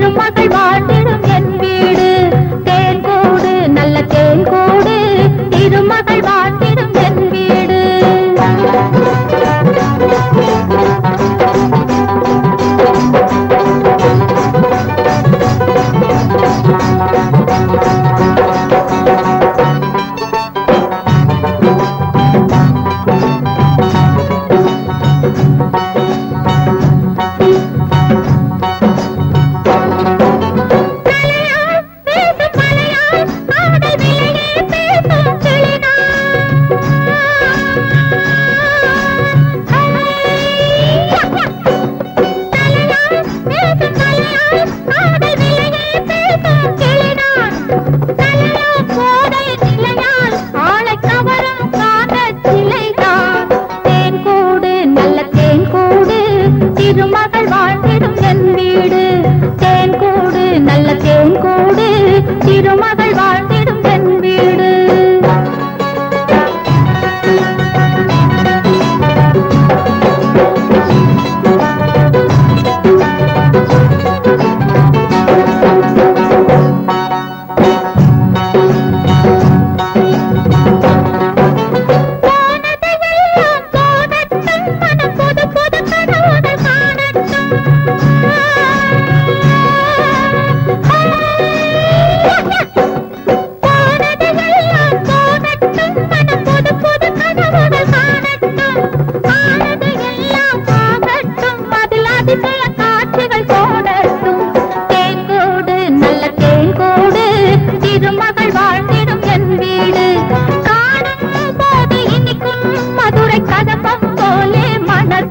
Thirumagal கிளினாள்.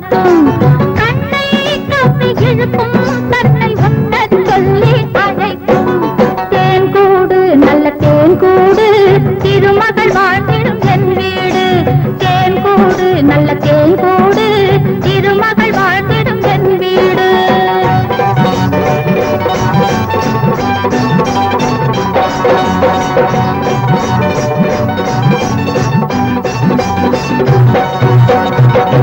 thank you